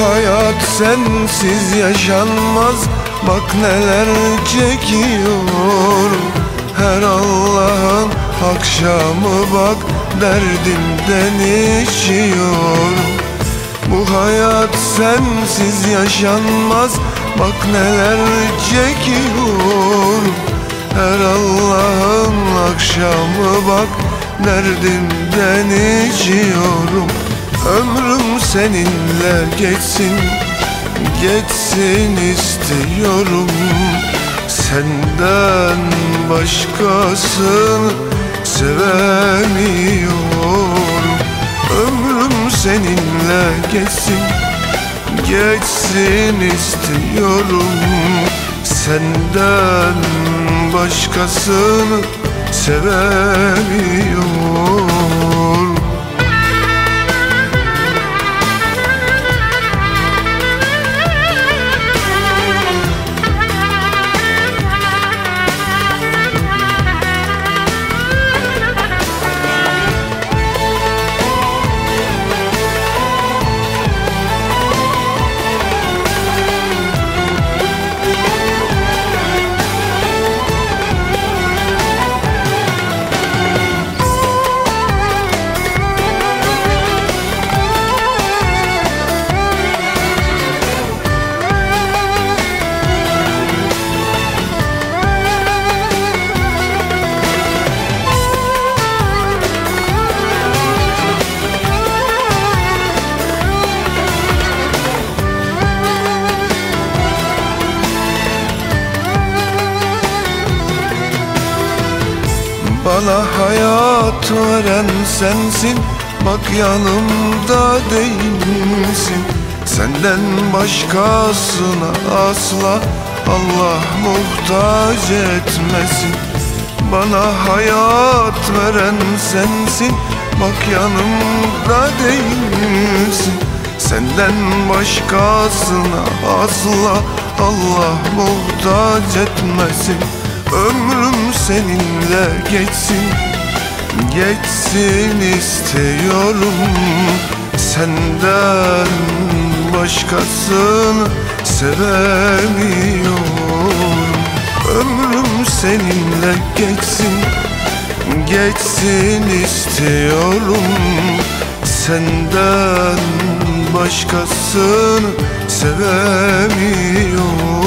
hayat sensiz yaşanmaz. Bak neler çekiyor. Her Allah'ın akşamı bak Derdimden içiyor Bu hayat sensiz yaşanmaz. Bak neler çekiyor. Her Allah'ın akşamı bak Derdimden içiyorum Ömrüm seninle geçsin Geçsin istiyorum. Senden başkasını sevemiyorum. Ömrüm seninle geçsin Geçsin istiyorum. Senden başkasını sevemiyorum Bana hayat veren sensin. Bak yanımda değilsin Senden başkasına asla Allah muhtaç etmesin. Bana hayat veren sensin. Bak yanımda değilsin Senden başkasına asla Allah muhtaç etmesin Ömrüm seninle geçsin Geçsin istiyorum. Senden başkasını sevemiyorum. Ömrüm seninle geçsin Geçsin istiyorum. Senden başkasını sevemiyorum